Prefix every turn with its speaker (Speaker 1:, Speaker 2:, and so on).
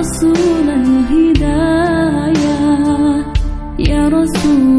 Speaker 1: أصول الهداية. يا رسول